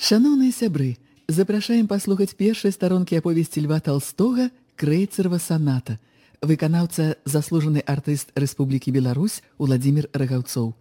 Шаноўныя сябры, запрашаем паслухаць першай старонкі аповесці Льва Толстога «Крэйцерва саната». Выканаўца заслужаны артыст Рэспублікі Беларусь Уладзімир Рагаўцоў.